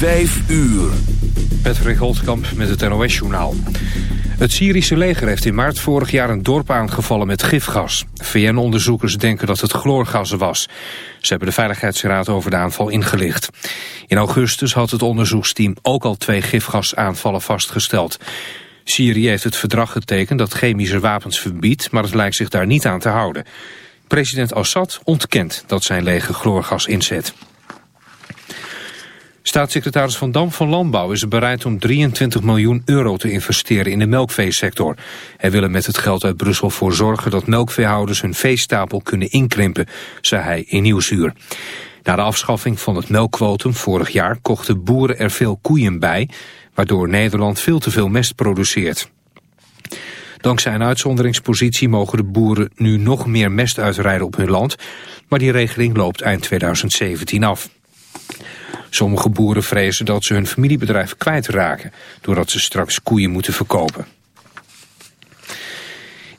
Vijf uur. Patrick Holtkamp met het NOS-journaal. Het Syrische leger heeft in maart vorig jaar een dorp aangevallen met gifgas. VN-onderzoekers denken dat het chloorgas was. Ze hebben de Veiligheidsraad over de aanval ingelicht. In augustus had het onderzoeksteam ook al twee gifgasaanvallen vastgesteld. Syrië heeft het verdrag getekend dat chemische wapens verbiedt... maar het lijkt zich daar niet aan te houden. President Assad ontkent dat zijn leger chloorgas inzet. Staatssecretaris Van Dam van Landbouw is bereid om 23 miljoen euro te investeren in de melkveesector. Hij wil er met het geld uit Brussel voor zorgen dat melkveehouders hun veestapel kunnen inkrimpen, zei hij in Nieuwsuur. Na de afschaffing van het melkquotum vorig jaar kochten boeren er veel koeien bij, waardoor Nederland veel te veel mest produceert. Dankzij een uitzonderingspositie mogen de boeren nu nog meer mest uitrijden op hun land, maar die regeling loopt eind 2017 af. Sommige boeren vrezen dat ze hun familiebedrijf kwijtraken... doordat ze straks koeien moeten verkopen.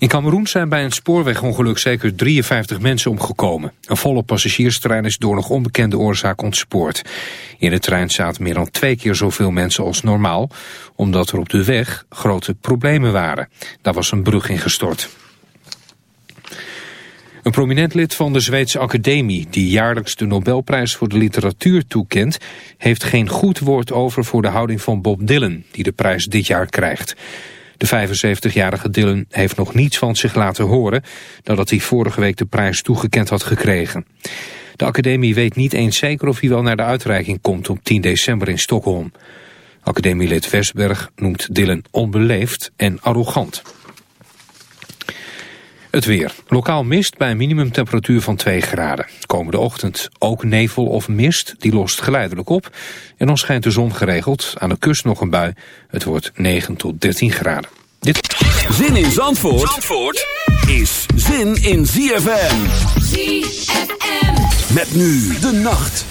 In Cameroen zijn bij een spoorwegongeluk zeker 53 mensen omgekomen. Een volle passagierstrein is door nog onbekende oorzaak ontspoord. In de trein zaten meer dan twee keer zoveel mensen als normaal... omdat er op de weg grote problemen waren. Daar was een brug ingestort. Een prominent lid van de Zweedse Academie, die jaarlijks de Nobelprijs voor de literatuur toekent, heeft geen goed woord over voor de houding van Bob Dylan, die de prijs dit jaar krijgt. De 75-jarige Dylan heeft nog niets van zich laten horen nadat hij vorige week de prijs toegekend had gekregen. De academie weet niet eens zeker of hij wel naar de uitreiking komt op 10 december in Stockholm. Academielid Westberg noemt Dylan onbeleefd en arrogant. Het weer. Lokaal mist bij een minimumtemperatuur van 2 graden. Komende ochtend ook nevel of mist, die lost geleidelijk op. En dan schijnt de zon geregeld. Aan de kust nog een bui. Het wordt 9 tot 13 graden. Dit... Zin in Zandvoort, Zandvoort is zin in ZFM. ZFM. Met nu de nacht.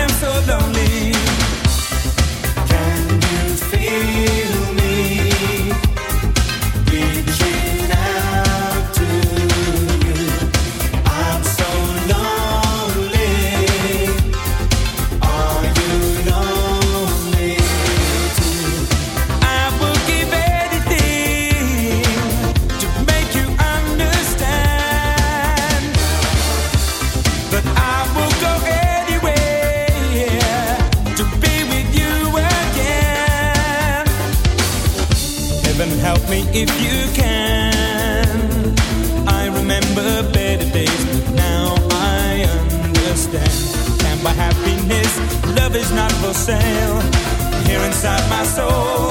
Am so lonely. Understand. Can't buy happiness, love is not for sale. Here inside my soul,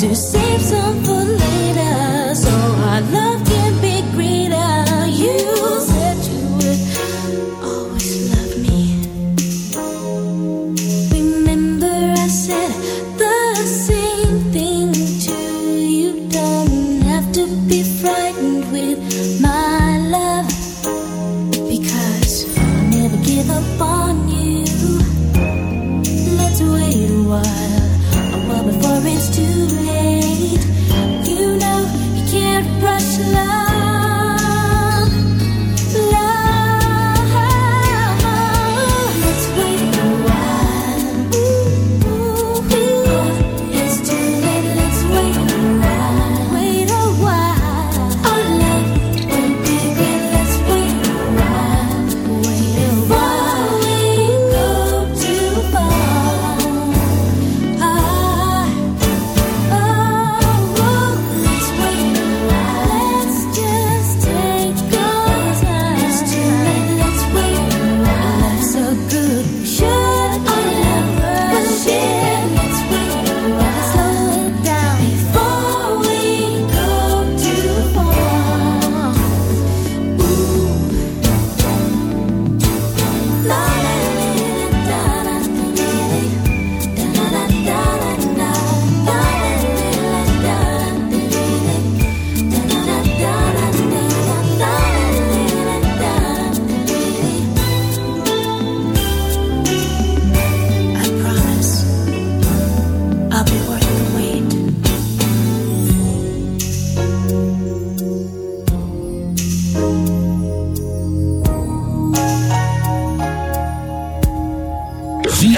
just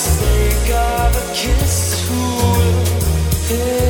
sake of a kiss. who will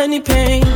Any pain.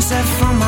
sunset from my